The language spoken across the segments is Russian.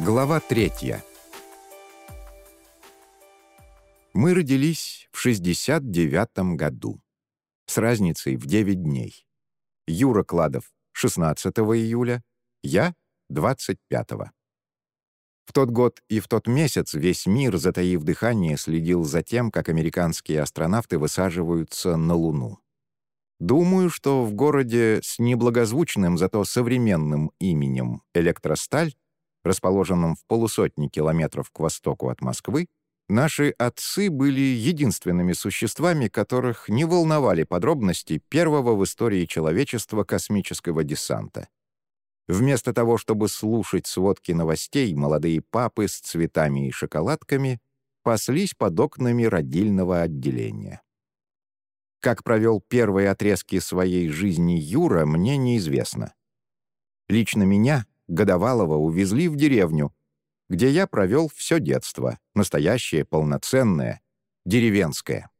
Глава третья. Мы родились в 69 году. С разницей в 9 дней. Юра Кладов — 16 июля, я — 25. -го. В тот год и в тот месяц весь мир, затаив дыхание, следил за тем, как американские астронавты высаживаются на Луну. Думаю, что в городе с неблагозвучным, зато современным именем «Электросталь» расположенном в полусотни километров к востоку от Москвы, наши отцы были единственными существами, которых не волновали подробности первого в истории человечества космического десанта. Вместо того, чтобы слушать сводки новостей, молодые папы с цветами и шоколадками паслись под окнами родильного отделения. Как провел первые отрезки своей жизни Юра, мне неизвестно. Лично меня годовалого увезли в деревню, где я провел все детство, настоящее, полноценное, деревенское.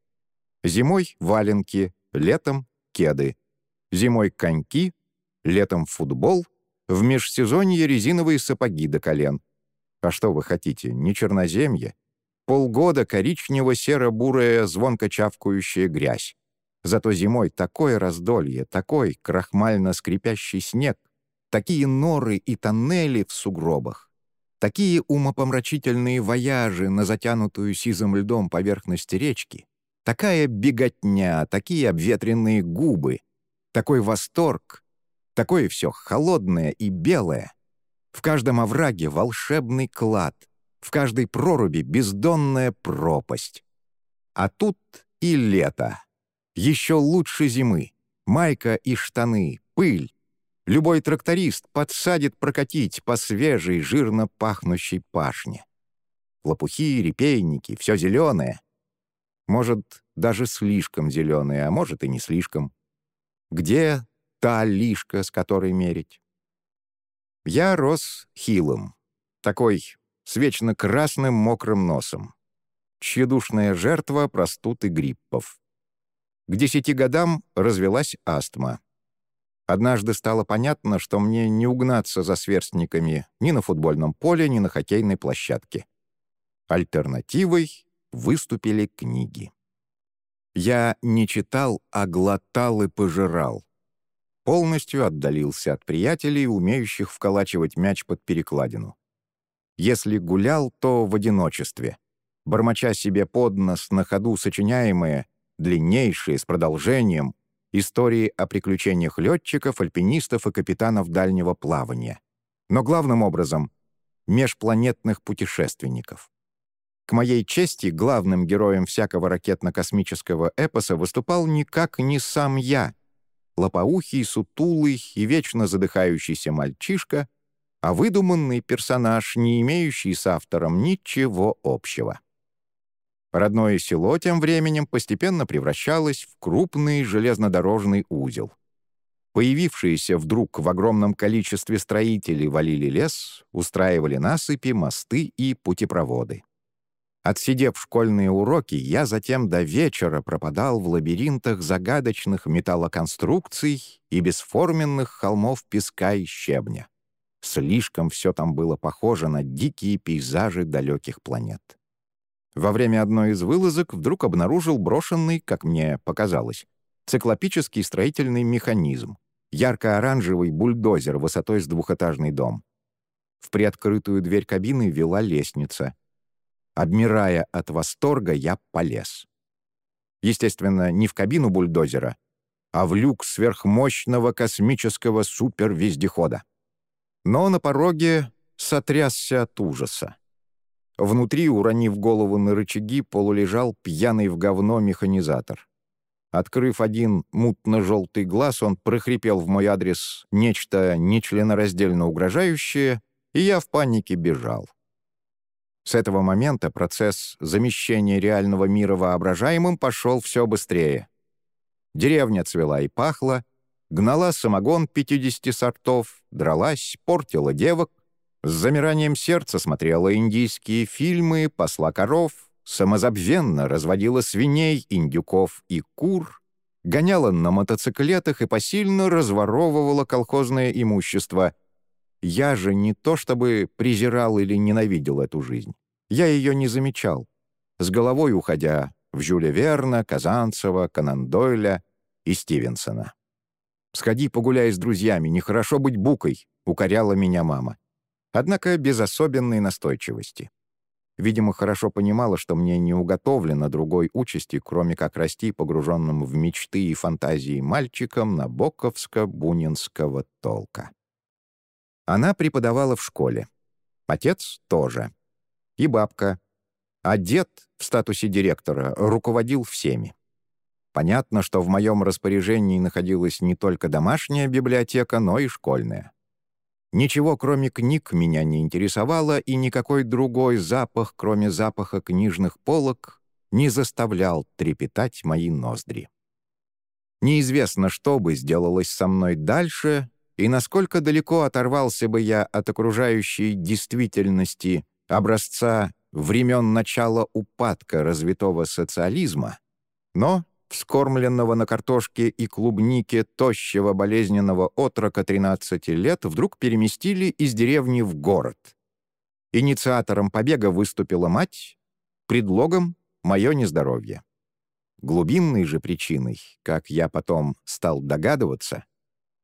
Зимой — валенки, летом — кеды. Зимой — коньки, летом — футбол, в межсезонье — резиновые сапоги до колен. А что вы хотите, не черноземье? Полгода коричнево-серо-бурая звонко чавкающая грязь. Зато зимой такое раздолье, такой крахмально-скрипящий снег, такие норы и тоннели в сугробах, такие умопомрачительные вояжи на затянутую сизым льдом поверхность речки, такая беготня, такие обветренные губы, такой восторг, такое все холодное и белое. В каждом овраге волшебный клад, в каждой проруби бездонная пропасть. А тут и лето. Еще лучше зимы. Майка и штаны, пыль, Любой тракторист подсадит прокатить по свежей, жирно пахнущей пашне. Лопухи, репейники, все зеленое. Может, даже слишком зеленое, а может и не слишком. Где та лишка, с которой мерить? Я рос хилым, такой с вечно красным мокрым носом. Тщедушная жертва простуд и гриппов. К десяти годам развелась астма. Однажды стало понятно, что мне не угнаться за сверстниками ни на футбольном поле, ни на хоккейной площадке. Альтернативой выступили книги. Я не читал, а глотал и пожирал. Полностью отдалился от приятелей, умеющих вколачивать мяч под перекладину. Если гулял, то в одиночестве, бормоча себе под нос на ходу сочиняемые, длиннейшие, с продолжением, истории о приключениях летчиков, альпинистов и капитанов дальнего плавания. Но главным образом — межпланетных путешественников. К моей чести, главным героем всякого ракетно-космического эпоса выступал никак не сам я, лопоухий, сутулый и вечно задыхающийся мальчишка, а выдуманный персонаж, не имеющий с автором ничего общего. Родное село тем временем постепенно превращалось в крупный железнодорожный узел. Появившиеся вдруг в огромном количестве строители валили лес, устраивали насыпи, мосты и путепроводы. Отсидев школьные уроки, я затем до вечера пропадал в лабиринтах загадочных металлоконструкций и бесформенных холмов песка и щебня. Слишком все там было похоже на дикие пейзажи далеких планет. Во время одной из вылазок вдруг обнаружил брошенный, как мне показалось, циклопический строительный механизм, ярко-оранжевый бульдозер высотой с двухэтажный дом. В приоткрытую дверь кабины вела лестница. Обмирая от восторга, я полез. Естественно, не в кабину бульдозера, а в люк сверхмощного космического супервездехода. Но на пороге сотрясся от ужаса. Внутри, уронив голову на рычаги, полулежал пьяный в говно механизатор. Открыв один мутно-желтый глаз, он прохрипел в мой адрес нечто нечленораздельно угрожающее, и я в панике бежал. С этого момента процесс замещения реального мира воображаемым пошел все быстрее. Деревня цвела и пахла, гнала самогон 50 сортов, дралась, портила девок, с замиранием сердца смотрела индийские фильмы, посла коров, самозабвенно разводила свиней, индюков и кур, гоняла на мотоциклетах и посильно разворовывала колхозное имущество. я же не то чтобы презирал или ненавидел эту жизнь. Я ее не замечал, с головой уходя в Жюля Верна, Казанцева, Конан Дойля и Стивенсона. «Сходи погуляй с друзьями, нехорошо быть букой», — укоряла меня мама. Однако без особенной настойчивости. Видимо, хорошо понимала, что мне не уготовлено другой участи, кроме как расти погруженным в мечты и фантазии мальчиком набоковско-бунинского толка. Она преподавала в школе. Отец тоже. И бабка. А дед в статусе директора руководил всеми. Понятно, что в моем распоряжении находилась не только домашняя библиотека, но и школьная. Ничего, кроме книг, меня не интересовало, и никакой другой запах, кроме запаха книжных полок, не заставлял трепетать мои ноздри. Неизвестно, что бы сделалось со мной дальше, и насколько далеко оторвался бы я от окружающей действительности образца времен начала упадка развитого социализма, но вскормленного на картошке и клубнике тощего болезненного отрока 13 лет вдруг переместили из деревни в город. Инициатором побега выступила мать, предлогом — мое нездоровье. Глубинной же причиной, как я потом стал догадываться,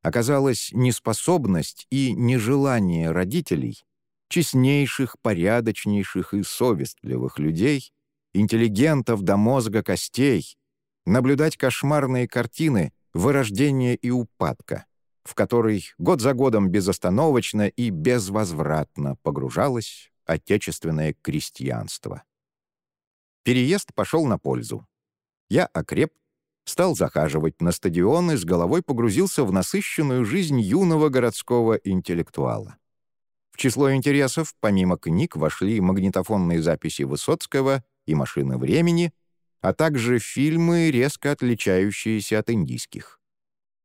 оказалась неспособность и нежелание родителей, честнейших, порядочнейших и совестливых людей, интеллигентов до мозга костей, наблюдать кошмарные картины вырождения и упадка, в который год за годом безостановочно и безвозвратно погружалось отечественное крестьянство. Переезд пошел на пользу. Я окреп, стал захаживать на стадион и с головой погрузился в насыщенную жизнь юного городского интеллектуала. В число интересов, помимо книг, вошли магнитофонные записи Высоцкого и «Машины времени», а также фильмы, резко отличающиеся от индийских.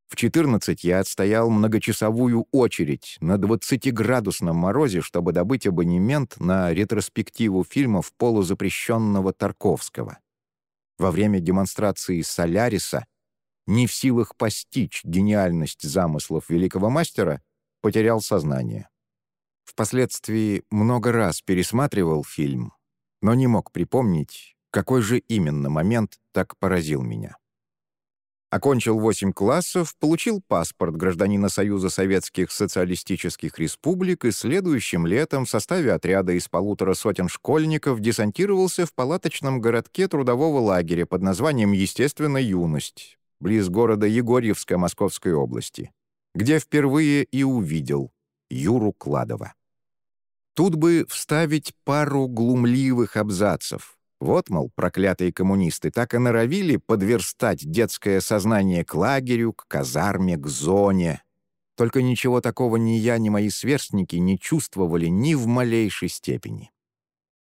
В 14 я отстоял многочасовую очередь на 20-градусном морозе, чтобы добыть абонемент на ретроспективу фильмов полузапрещенного Тарковского. Во время демонстрации «Соляриса» не в силах постичь гениальность замыслов великого мастера, потерял сознание. Впоследствии много раз пересматривал фильм, но не мог припомнить, какой же именно момент так поразил меня? Окончил 8 классов, получил паспорт гражданина Союза Советских Социалистических Республик и следующим летом в составе отряда из полутора сотен школьников десантировался в палаточном городке трудового лагеря под названием «Естественная юность», близ города Егорьевска Московской области, где впервые и увидел Юру Кладова. Тут бы вставить пару глумливых абзацев — вот, мол, проклятые коммунисты так и норовили подверстать детское сознание к лагерю, к казарме, к зоне. Только ничего такого ни я, ни мои сверстники не чувствовали ни в малейшей степени.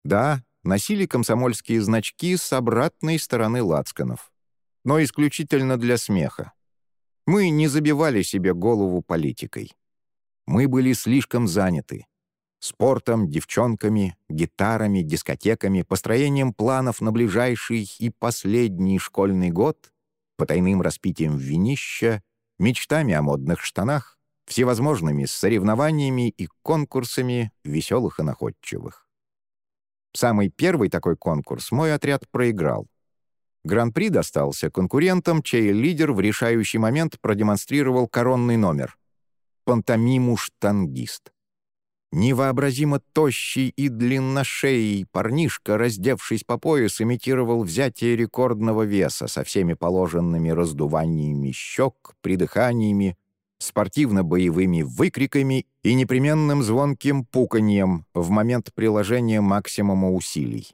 Да, носили комсомольские значки с обратной стороны лацканов. Но исключительно для смеха. Мы не забивали себе голову политикой. Мы были слишком заняты спортом, девчонками, гитарами, дискотеками, построением планов на ближайший и последний школьный год, потайным распитием винища, мечтами о модных штанах, всевозможными соревнованиями и конкурсами веселых и находчивых. Самый первый такой конкурс мой отряд проиграл. Гран-при достался конкурентам, чей лидер в решающий момент продемонстрировал коронный номер — пантомиму «Штангист». Невообразимо тощий и длинношеий парнишка, раздевшись по пояс, имитировал взятие рекордного веса со всеми положенными раздуваниями щек, придыханиями, спортивно-боевыми выкриками и непременным звонким пуканьем в момент приложения максимума усилий.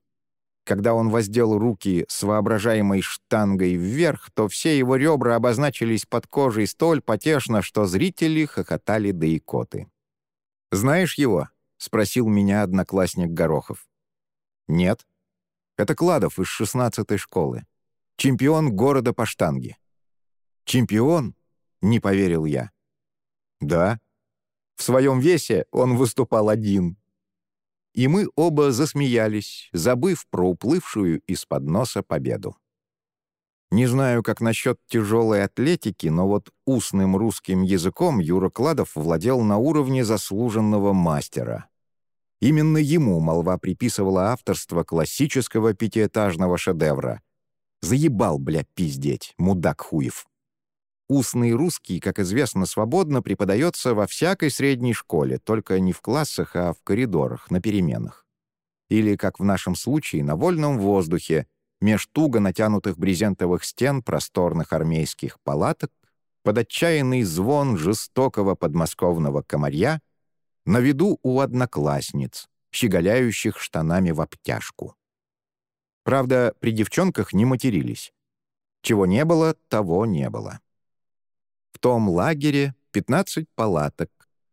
Когда он воздел руки с воображаемой штангой вверх, то все его ребра обозначились под кожей столь потешно, что зрители хохотали до икоты. «Знаешь его?» — спросил меня одноклассник Горохов. «Нет. Это Кладов из шестнадцатой школы. Чемпион города по штанге». «Чемпион?» — не поверил я. «Да. В своем весе он выступал один». И мы оба засмеялись, забыв про уплывшую из-под носа победу. Не знаю, как насчет тяжелой атлетики, но вот устным русским языком Юра Кладов владел на уровне заслуженного мастера. Именно ему молва приписывала авторство классического пятиэтажного шедевра. Заебал, бля, пиздеть, мудак хуев. Устный русский, как известно, свободно преподается во всякой средней школе, только не в классах, а в коридорах, на переменах. Или, как в нашем случае, на вольном воздухе, меж туго натянутых брезентовых стен просторных армейских палаток, под отчаянный звон жестокого подмосковного комарья, на виду у одноклассниц, щеголяющих штанами в обтяжку. Правда, при девчонках не матерились. Чего не было, того не было. В том лагере 15 палаток,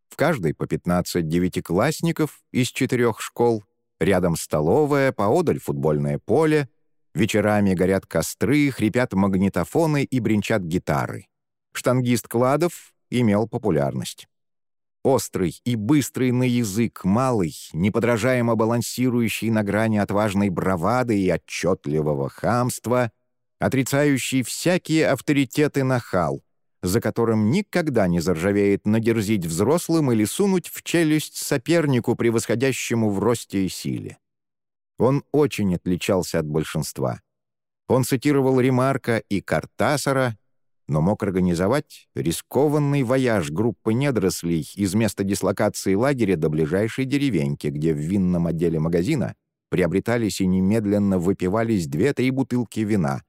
в каждой по 15 девятиклассников из четырех школ, рядом столовая, поодаль футбольное поле, вечерами горят костры, хрипят магнитофоны и бренчат гитары. Штангист Кладов имел популярность. Острый и быстрый на язык, малый, неподражаемо балансирующий на грани отважной бравады и отчетливого хамства, отрицающий всякие авторитеты нахал, за которым никогда не заржавеет надерзить взрослым или сунуть в челюсть сопернику, превосходящему в росте и силе. Он очень отличался от большинства. Он цитировал Ремарка и Картасара, но мог организовать рискованный вояж группы недорослей из места дислокации лагеря до ближайшей деревеньки, где в винном отделе магазина приобретались и немедленно выпивались две-три бутылки вина.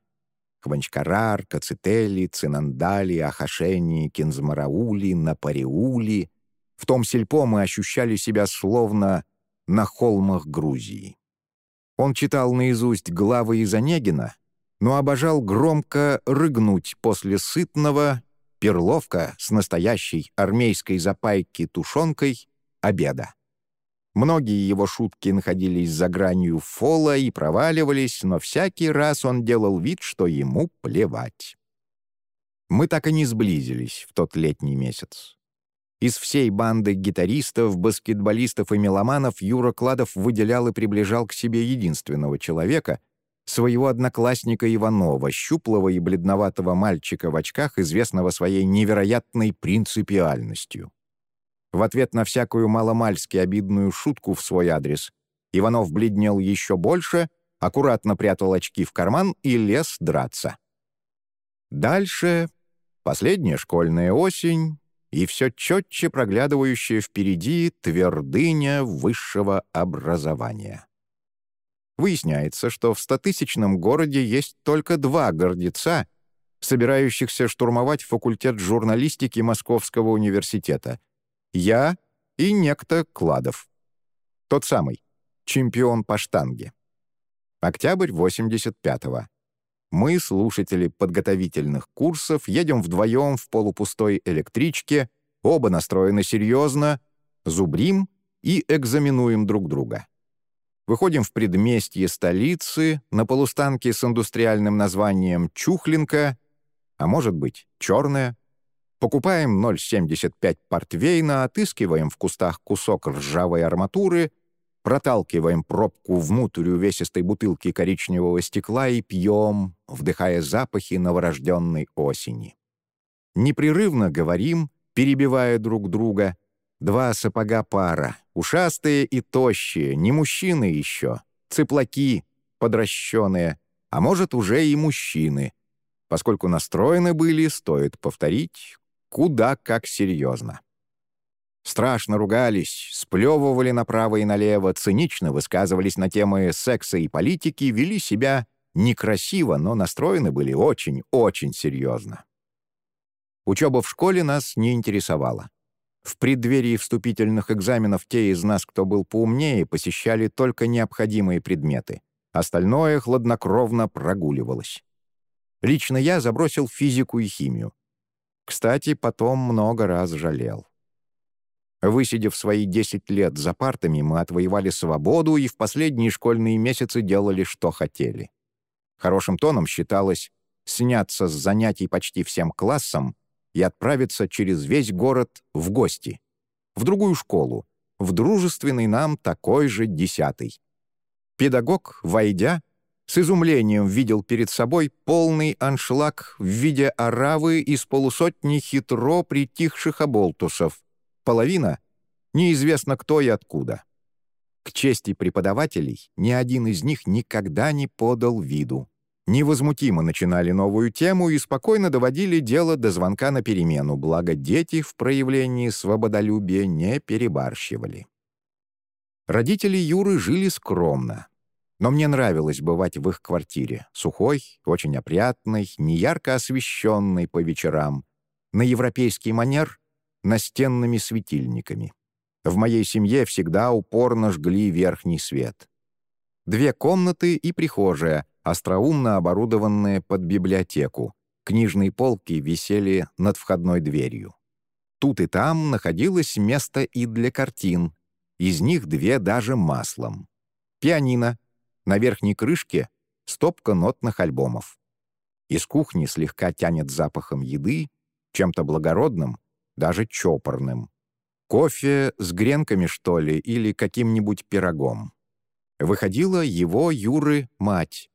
Хванчкарар, Кацетели, Цинандали, Ахашени, Кинзмараули, Напариули. В том сельпо мы ощущали себя словно на холмах Грузии. Он читал наизусть главы из Онегина, но обожал громко рыгнуть после сытного перловка с настоящей армейской запайки тушенкой обеда. Многие его шутки находились за гранью фола и проваливались, но всякий раз он делал вид, что ему плевать. Мы так и не сблизились в тот летний месяц. Из всей банды гитаристов, баскетболистов и меломанов Юра Кладов выделял и приближал к себе единственного человека, своего одноклассника Иванова, щуплого и бледноватого мальчика в очках, известного своей невероятной принципиальностью. В ответ на всякую маломальски обидную шутку в свой адрес Иванов бледнел еще больше, аккуратно прятал очки в карман и лез драться. Дальше последняя школьная осень и все четче проглядывающая впереди твердыня высшего образования. Выясняется, что в стотысячном городе есть только два гордеца, собирающихся штурмовать факультет журналистики Московского университета. Я и некто Кладов. Тот самый, чемпион по штанге. Октябрь 85-го. Мы, слушатели подготовительных курсов, едем вдвоем в полупустой электричке, оба настроены серьезно, зубрим и экзаменуем друг друга. Выходим в предместье столицы, на полустанке с индустриальным названием «Чухлинка», а может быть, «Черная». Покупаем 0,75 портвейна, отыскиваем в кустах кусок ржавой арматуры, проталкиваем пробку внутрь увесистой бутылки коричневого стекла и пьем, вдыхая запахи новорожденной осени. Непрерывно говорим, перебивая друг друга — Два сапога пара, ушастые и тощие, не мужчины еще, цыплаки, подращенные, а может, уже и мужчины, поскольку настроены были, стоит повторить, куда как серьезно. Страшно ругались, сплевывали направо и налево, цинично высказывались на темы секса и политики, вели себя некрасиво, но настроены были очень-очень серьезно. Учеба в школе нас не интересовала. В преддверии вступительных экзаменов те из нас, кто был поумнее, посещали только необходимые предметы. Остальное хладнокровно прогуливалось. Лично я забросил физику и химию. Кстати, потом много раз жалел. Высидев свои 10 лет за партами, мы отвоевали свободу и в последние школьные месяцы делали, что хотели. Хорошим тоном считалось сняться с занятий почти всем классом и отправиться через весь город в гости, в другую школу, в дружественный нам такой же десятый. Педагог, войдя, С изумлением видел перед собой полный аншлаг в виде оравы из полусотни хитро притихших оболтусов. Половина — неизвестно кто и откуда. К чести преподавателей, ни один из них никогда не подал виду. Невозмутимо начинали новую тему и спокойно доводили дело до звонка на перемену, благо дети в проявлении свободолюбия не перебарщивали. Родители Юры жили скромно. Но мне нравилось бывать в их квартире, сухой, очень опрятной, неярко освещенной по вечерам, на европейский манер, настенными светильниками. В моей семье всегда упорно жгли верхний свет. Две комнаты и прихожая, остроумно оборудованные под библиотеку. Книжные полки висели над входной дверью. Тут и там находилось место и для картин. Из них две даже маслом. Пианино. На верхней крышке стопка нотных альбомов. Из кухни слегка тянет запахом еды, чем-то благородным, даже чопорным. Кофе с гренками, что ли, или каким-нибудь пирогом. Выходила его Юры мать,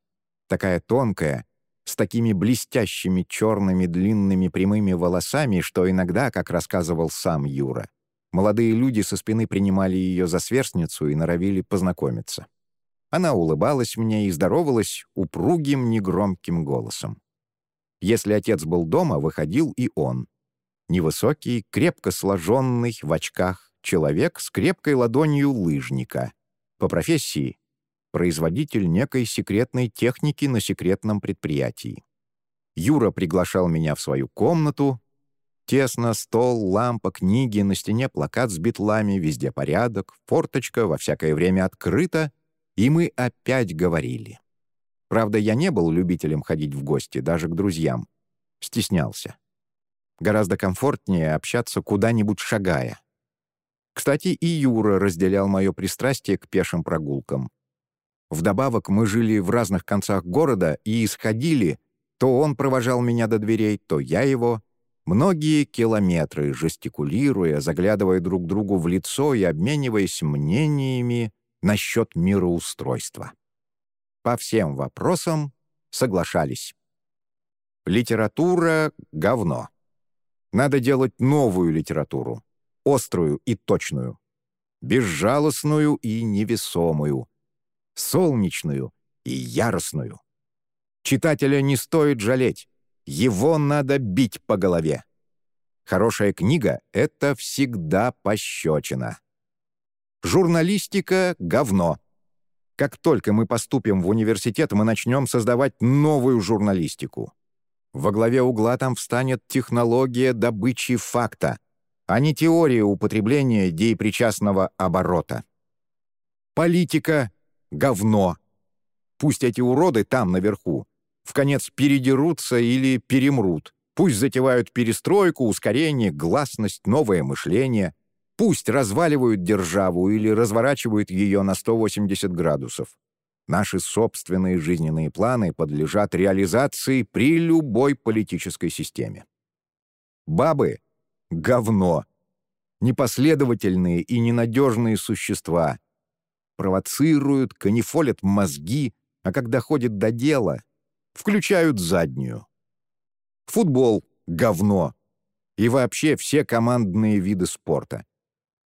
такая тонкая, с такими блестящими черными длинными прямыми волосами, что иногда, как рассказывал сам Юра, молодые люди со спины принимали ее за сверстницу и норовили познакомиться. Она улыбалась мне и здоровалась упругим негромким голосом. Если отец был дома, выходил и он. Невысокий, крепко сложенный, в очках, человек с крепкой ладонью лыжника. По профессии производитель некой секретной техники на секретном предприятии. Юра приглашал меня в свою комнату. Тесно, стол, лампа, книги, на стене плакат с битлами, везде порядок, форточка во всякое время открыта, и мы опять говорили. Правда, я не был любителем ходить в гости, даже к друзьям. Стеснялся. Гораздо комфортнее общаться куда-нибудь шагая. Кстати, и Юра разделял мое пристрастие к пешим прогулкам. Вдобавок мы жили в разных концах города и исходили, то он провожал меня до дверей, то я его, многие километры, жестикулируя, заглядывая друг другу в лицо и обмениваясь мнениями насчет мироустройства. По всем вопросам соглашались. Литература — говно. Надо делать новую литературу, острую и точную, безжалостную и невесомую, солнечную и яростную. Читателя не стоит жалеть, его надо бить по голове. Хорошая книга — это всегда пощечина. Журналистика — говно. Как только мы поступим в университет, мы начнем создавать новую журналистику. Во главе угла там встанет технология добычи факта, а не теория употребления деепричастного оборота. Политика говно. Пусть эти уроды там, наверху, в конец передерутся или перемрут. Пусть затевают перестройку, ускорение, гласность, новое мышление. Пусть разваливают державу или разворачивают ее на 180 градусов. Наши собственные жизненные планы подлежат реализации при любой политической системе. Бабы — говно. Непоследовательные и ненадежные существа, провоцируют, канифолят мозги, а когда ходит до дела, включают заднюю. Футбол — говно. И вообще все командные виды спорта.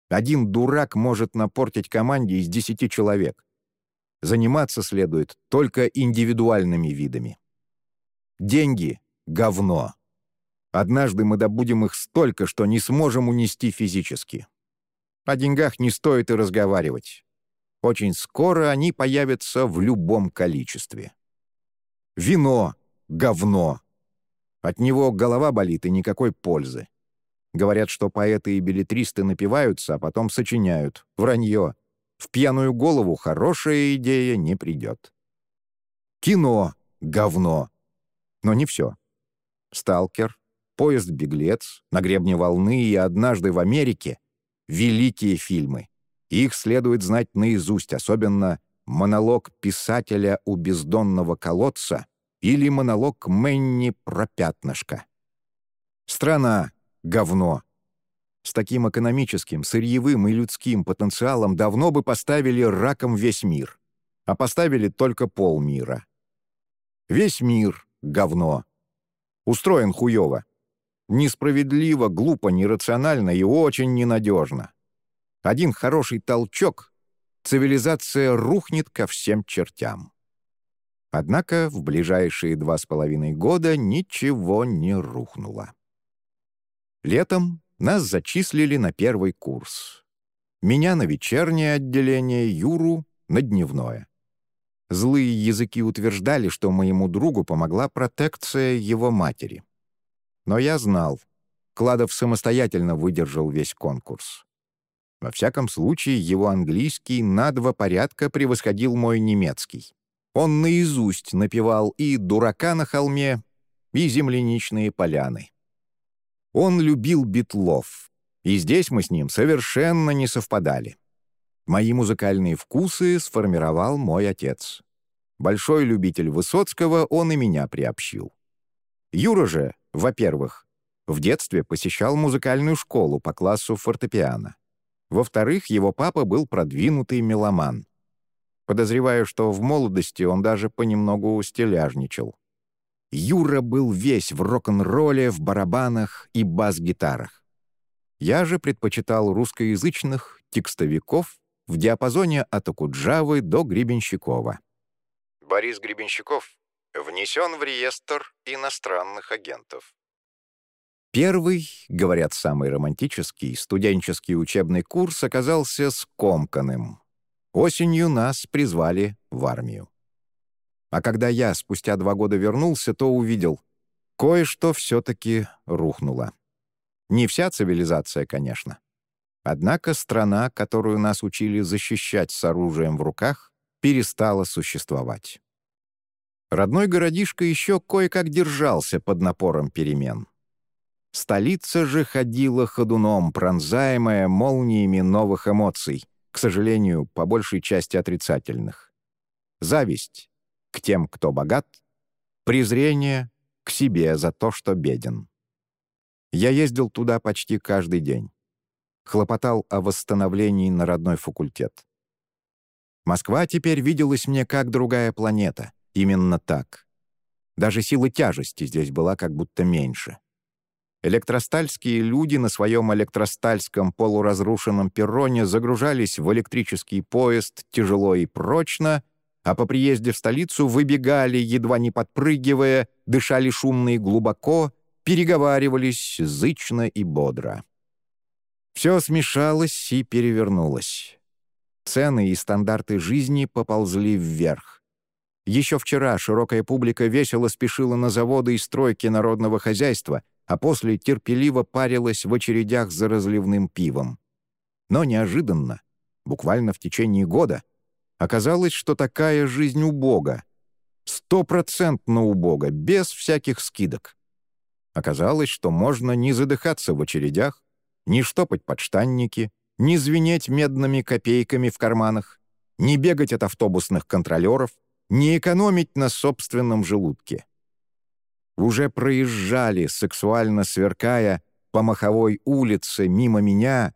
Один дурак может напортить команде из десяти человек. Заниматься следует только индивидуальными видами. Деньги — говно. Однажды мы добудем их столько, что не сможем унести физически. О деньгах не стоит и разговаривать. Очень скоро они появятся в любом количестве. Вино — говно. От него голова болит и никакой пользы. Говорят, что поэты и билетристы напиваются, а потом сочиняют. Вранье. В пьяную голову хорошая идея не придет. Кино — говно. Но не все. «Сталкер», «Поезд-беглец», «На гребне волны» и «Однажды в Америке» — великие фильмы. Их следует знать наизусть, особенно монолог писателя у бездонного колодца или монолог Мэнни про пятнышко. Страна — говно. С таким экономическим, сырьевым и людским потенциалом давно бы поставили раком весь мир. А поставили только полмира. Весь мир — говно. Устроен хуёво. Несправедливо, глупо, нерационально и очень ненадежно. Один хороший толчок — цивилизация рухнет ко всем чертям. Однако в ближайшие два с половиной года ничего не рухнуло. Летом нас зачислили на первый курс. Меня на вечернее отделение, Юру — на дневное. Злые языки утверждали, что моему другу помогла протекция его матери. Но я знал, Кладов самостоятельно выдержал весь конкурс. Во всяком случае, его английский на два порядка превосходил мой немецкий. Он наизусть напевал и «Дурака на холме», и «Земляничные поляны». Он любил битлов, и здесь мы с ним совершенно не совпадали. Мои музыкальные вкусы сформировал мой отец. Большой любитель Высоцкого он и меня приобщил. Юра же, во-первых, в детстве посещал музыкальную школу по классу фортепиано. Во-вторых, его папа был продвинутый меломан. Подозреваю, что в молодости он даже понемногу стиляжничал. Юра был весь в рок-н-ролле, в барабанах и бас-гитарах. Я же предпочитал русскоязычных текстовиков в диапазоне от Акуджавы до Гребенщикова. Борис Гребенщиков внесен в реестр иностранных агентов. Первый, говорят, самый романтический, студенческий учебный курс оказался скомканным. Осенью нас призвали в армию. А когда я спустя два года вернулся, то увидел, кое-что все-таки рухнуло. Не вся цивилизация, конечно. Однако страна, которую нас учили защищать с оружием в руках, перестала существовать. Родной городишко еще кое-как держался под напором перемен. Столица же ходила ходуном, пронзаемая молниями новых эмоций, к сожалению, по большей части отрицательных. Зависть к тем, кто богат, презрение к себе за то, что беден. Я ездил туда почти каждый день хлопотал о восстановлении на родной факультет. Москва теперь виделась мне как другая планета, именно так. Даже сила тяжести здесь была как будто меньше. Электростальские люди на своем электростальском полуразрушенном перроне загружались в электрический поезд тяжело и прочно, а по приезде в столицу выбегали, едва не подпрыгивая, дышали шумно и глубоко, переговаривались зычно и бодро. Все смешалось и перевернулось. Цены и стандарты жизни поползли вверх. Еще вчера широкая публика весело спешила на заводы и стройки народного хозяйства, а после терпеливо парилась в очередях за разливным пивом. Но неожиданно, буквально в течение года, оказалось, что такая жизнь убога. Стопроцентно убога, без всяких скидок. Оказалось, что можно не задыхаться в очередях, не штопать подштанники, не звенеть медными копейками в карманах, не бегать от автобусных контролеров, не экономить на собственном желудке. Уже проезжали, сексуально сверкая, по маховой улице мимо меня,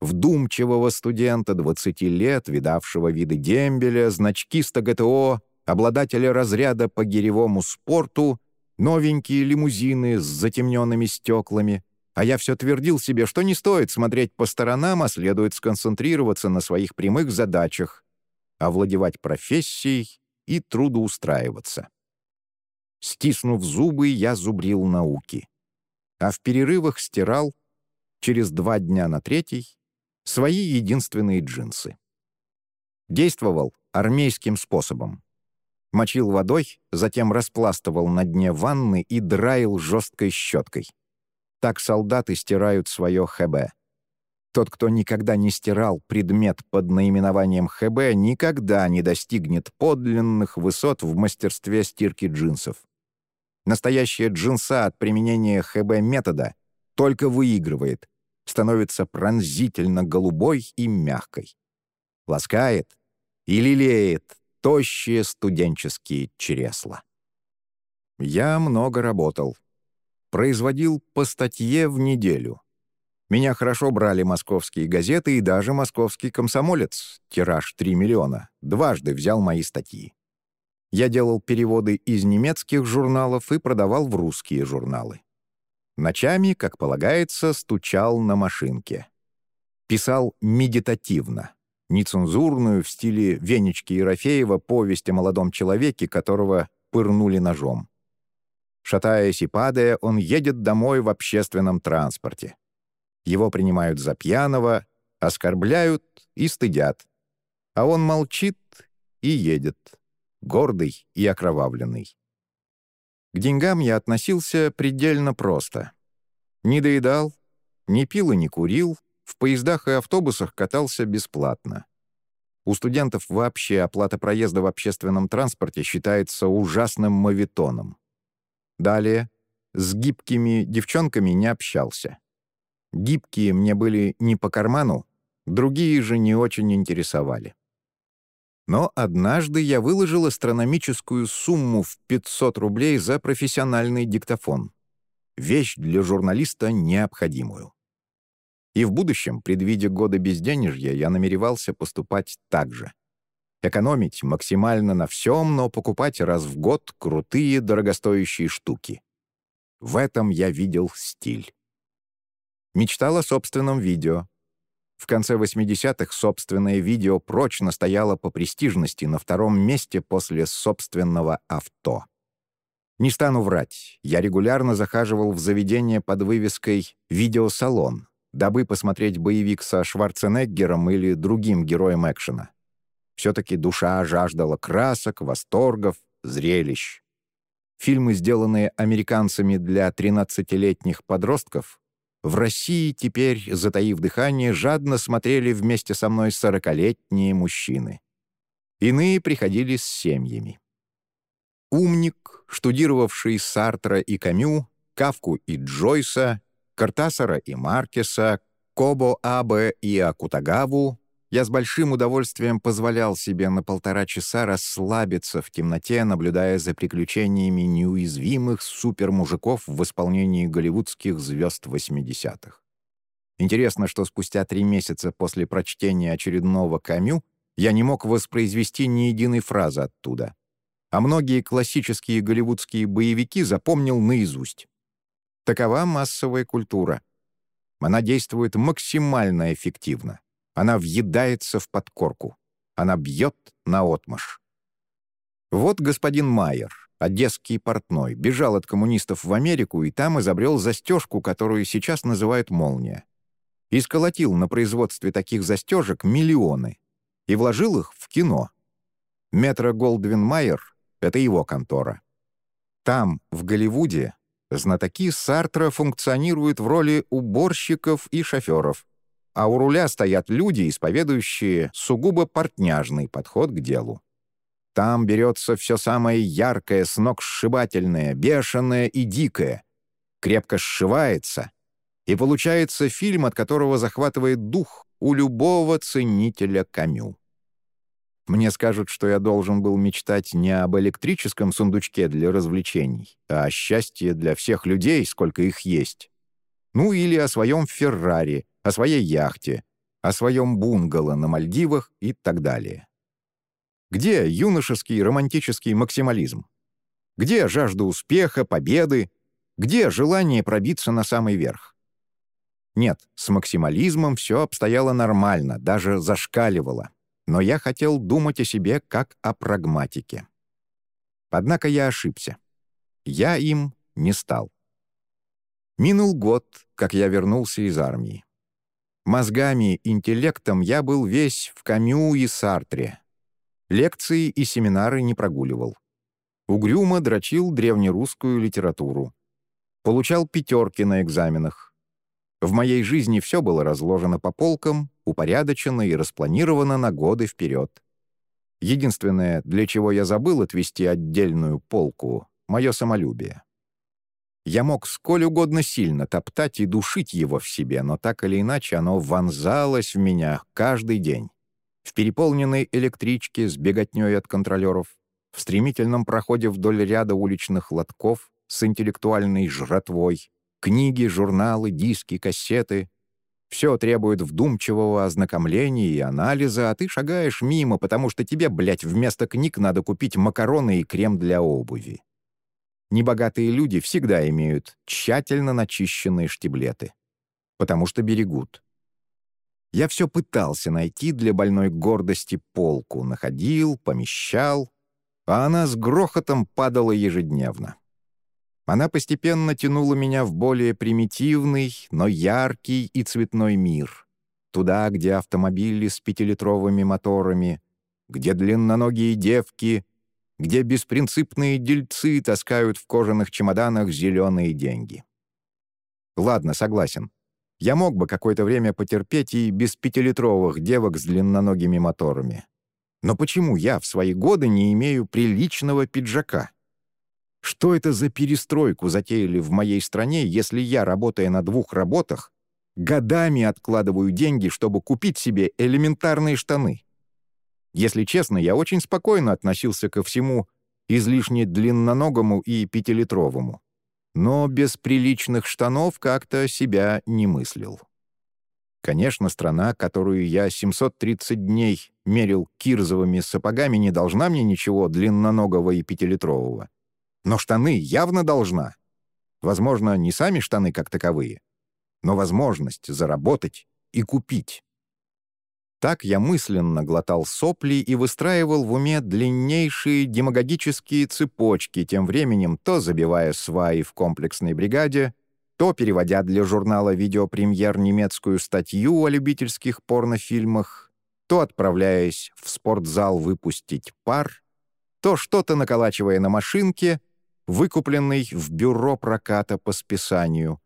вдумчивого студента 20 лет, видавшего виды дембеля, значкиста ГТО, обладателя разряда по гиревому спорту, новенькие лимузины с затемненными стеклами — а я все твердил себе, что не стоит смотреть по сторонам, а следует сконцентрироваться на своих прямых задачах, овладевать профессией и трудоустраиваться. Стиснув зубы, я зубрил науки. А в перерывах стирал, через два дня на третий, свои единственные джинсы. Действовал армейским способом. Мочил водой, затем распластывал на дне ванны и драил жесткой щеткой. Так солдаты стирают свое ХБ. Тот, кто никогда не стирал предмет под наименованием ХБ, никогда не достигнет подлинных высот в мастерстве стирки джинсов. Настоящая джинса от применения ХБ-метода только выигрывает, становится пронзительно голубой и мягкой. Ласкает и лелеет тощие студенческие чресла. Я много работал, производил по статье в неделю. Меня хорошо брали московские газеты и даже московский комсомолец, тираж 3 миллиона, дважды взял мои статьи. Я делал переводы из немецких журналов и продавал в русские журналы. Ночами, как полагается, стучал на машинке. Писал медитативно, нецензурную в стиле Венечки Ерофеева повесть о молодом человеке, которого пырнули ножом. Шатаясь и падая, он едет домой в общественном транспорте. Его принимают за пьяного, оскорбляют и стыдят. А он молчит и едет, гордый и окровавленный. К деньгам я относился предельно просто. Не доедал, не пил и не курил, в поездах и автобусах катался бесплатно. У студентов вообще оплата проезда в общественном транспорте считается ужасным мавитоном. Далее, с гибкими девчонками не общался. Гибкие мне были не по карману, другие же не очень интересовали. Но однажды я выложил астрономическую сумму в 500 рублей за профессиональный диктофон. Вещь для журналиста необходимую. И в будущем, предвидя годы безденежья, я намеревался поступать так же. Экономить максимально на всем, но покупать раз в год крутые дорогостоящие штуки. В этом я видел стиль. Мечтал о собственном видео. В конце 80-х собственное видео прочно стояло по престижности на втором месте после собственного авто. Не стану врать, я регулярно захаживал в заведение под вывеской «Видеосалон», дабы посмотреть боевик со Шварценеггером или другим героем экшена. Все-таки душа жаждала красок, восторгов, зрелищ. Фильмы, сделанные американцами для 13-летних подростков, в России теперь, затаив дыхание, жадно смотрели вместе со мной 40-летние мужчины. Иные приходили с семьями. Умник, штудировавший Сартра и Камю, Кавку и Джойса, Картасара и Маркеса, Кобо Абе и Акутагаву, я с большим удовольствием позволял себе на полтора часа расслабиться в темноте, наблюдая за приключениями неуязвимых супермужиков в исполнении голливудских звезд 80-х. Интересно, что спустя три месяца после прочтения очередного «Камю» я не мог воспроизвести ни единой фразы оттуда. А многие классические голливудские боевики запомнил наизусть. Такова массовая культура. Она действует максимально эффективно. Она въедается в подкорку. Она бьет наотмашь. Вот господин Майер, одесский портной, бежал от коммунистов в Америку и там изобрел застежку, которую сейчас называют «молния». И сколотил на производстве таких застежек миллионы и вложил их в кино. Метро Голдвин Майер — это его контора. Там, в Голливуде, знатоки Сартра функционируют в роли уборщиков и шоферов, а у руля стоят люди, исповедующие сугубо портняжный подход к делу. Там берется все самое яркое, сногсшибательное, бешеное и дикое, крепко сшивается, и получается фильм, от которого захватывает дух у любого ценителя камю. Мне скажут, что я должен был мечтать не об электрическом сундучке для развлечений, а о счастье для всех людей, сколько их есть. Ну или о своем Феррари, о своей яхте, о своем бунгало на Мальдивах и так далее. Где юношеский романтический максимализм? Где жажда успеха, победы? Где желание пробиться на самый верх? Нет, с максимализмом все обстояло нормально, даже зашкаливало. Но я хотел думать о себе как о прагматике. Однако я ошибся. Я им не стал. Минул год, как я вернулся из армии. Мозгами, интеллектом я был весь в Камю и Сартре. Лекции и семинары не прогуливал. Угрюмо дрочил древнерусскую литературу. Получал пятерки на экзаменах. В моей жизни все было разложено по полкам, упорядочено и распланировано на годы вперед. Единственное, для чего я забыл отвести отдельную полку — мое самолюбие. Я мог сколь угодно сильно топтать и душить его в себе, но так или иначе оно вонзалось в меня каждый день. В переполненной электричке с беготней от контролеров, в стремительном проходе вдоль ряда уличных лотков с интеллектуальной жратвой, книги, журналы, диски, кассеты. Все требует вдумчивого ознакомления и анализа, а ты шагаешь мимо, потому что тебе, блядь, вместо книг надо купить макароны и крем для обуви. Небогатые люди всегда имеют тщательно начищенные штиблеты, потому что берегут. Я все пытался найти для больной гордости полку, находил, помещал, а она с грохотом падала ежедневно. Она постепенно тянула меня в более примитивный, но яркий и цветной мир. Туда, где автомобили с пятилитровыми моторами, где длинноногие девки, где беспринципные дельцы таскают в кожаных чемоданах зеленые деньги. Ладно, согласен. Я мог бы какое-то время потерпеть и без пятилитровых девок с длинноногими моторами. Но почему я в свои годы не имею приличного пиджака? Что это за перестройку затеяли в моей стране, если я, работая на двух работах, годами откладываю деньги, чтобы купить себе элементарные штаны? Если честно, я очень спокойно относился ко всему излишне длинноногому и пятилитровому. Но без приличных штанов как-то себя не мыслил. Конечно, страна, которую я 730 дней мерил кирзовыми сапогами, не должна мне ничего длинноногого и пятилитрового. Но штаны явно должна. Возможно, не сами штаны как таковые, но возможность заработать и купить. Так я мысленно глотал сопли и выстраивал в уме длиннейшие демагогические цепочки, тем временем то забивая сваи в комплексной бригаде, то переводя для журнала «Видеопремьер» немецкую статью о любительских порнофильмах, то отправляясь в спортзал выпустить пар, то что-то наколачивая на машинке — выкупленный в бюро проката по списанию.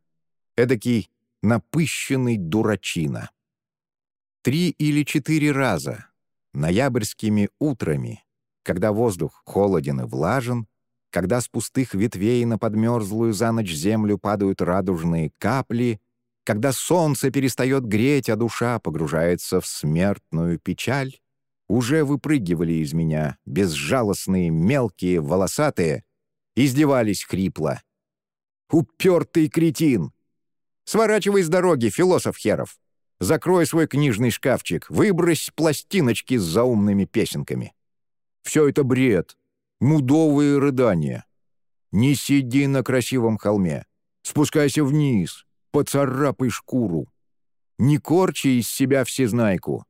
Эдакий напыщенный дурачина. Три или четыре раза, ноябрьскими утрами, когда воздух холоден и влажен, когда с пустых ветвей на подмерзлую за ночь землю падают радужные капли, когда солнце перестает греть, а душа погружается в смертную печаль, уже выпрыгивали из меня безжалостные, мелкие, волосатые, Издевались хрипло. «Упертый кретин! Сворачивай с дороги, философ херов! Закрой свой книжный шкафчик, выбрось пластиночки с заумными песенками. Все это бред, мудовые рыдания. Не сиди на красивом холме, спускайся вниз, поцарапай шкуру. Не корчи из себя всезнайку.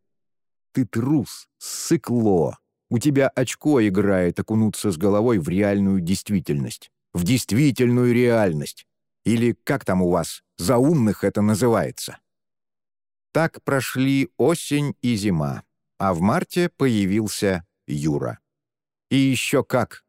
Ты трус, сыкло, у тебя очко играет окунуться с головой в реальную действительность. В действительную реальность. Или как там у вас, за умных это называется. Так прошли осень и зима, а в марте появился Юра. И еще как.